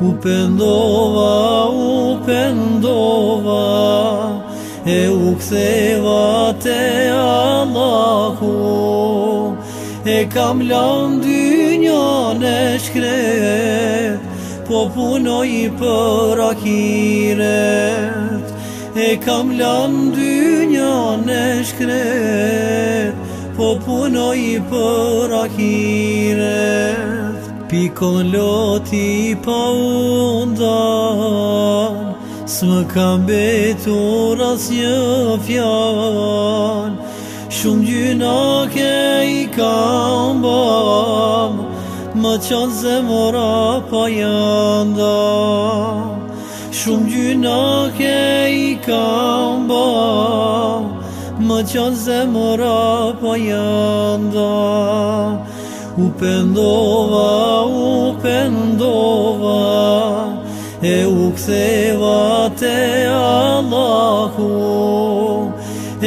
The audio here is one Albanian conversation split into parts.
U pëndova, u pëndova, e u ktheva te Allahu, e kam lanë dy një në shkret, po punoj për akiret, e kam lanë dy një në shkret, po punoj për akiret pikon loti pa undan, Së kam betur as një fjan, Shumë gjynake i kam bam, Më qanë zemora pa janda. Shumë gjynake i kam bam, Më qanë zemora pa janda. U pëndova, u pëndova, e u ktheva te Allahu,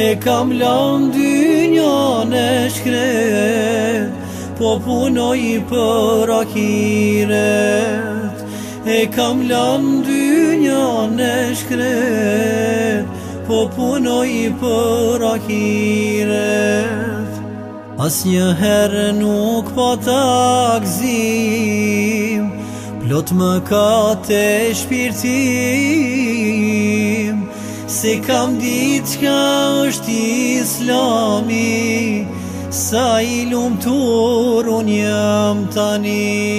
e kam lanë dy një në shkret, po punoj për akiret, e kam lanë dy një në shkret, po punoj për akiret. As një herë nuk po të Plot më ka të shpirtim Se kam ditë që ka është islami Sa i lumë tur unë jam tani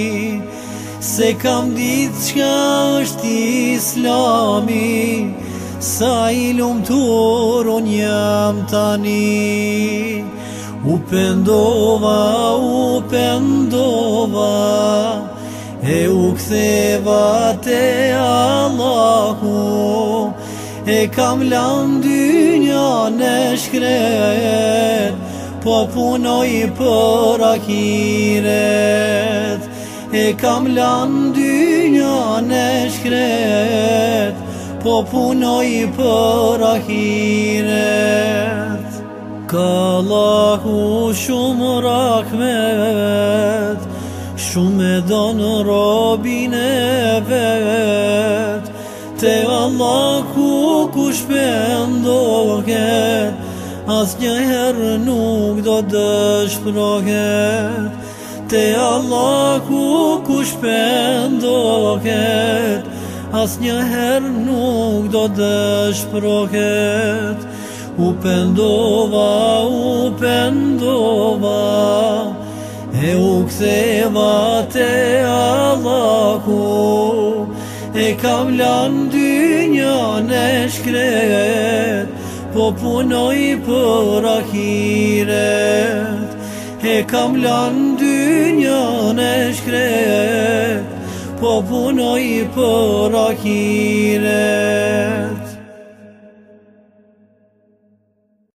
Se kam ditë që është islami Sa i lumë tur unë jam tani U pëndova, u pëndova E u ktheva te Allahu E kam lan një në shkret Po punoj për akiret E kam lan një në shkret Po punoj për akiret Allah Allahu shumë rakmet Shumë e në robin e vet Te Allah ku pëndohë As njëherë nuk do dëshproke Te Allahu kush pëndohë As njëherë nuk do dëshproke As u pendova, u pendova, e u ktheva te Allahu, e kam lan dynja në shkret, po punoj për ahiret, e kam lan dynja në shkret, po punoj për ahiret.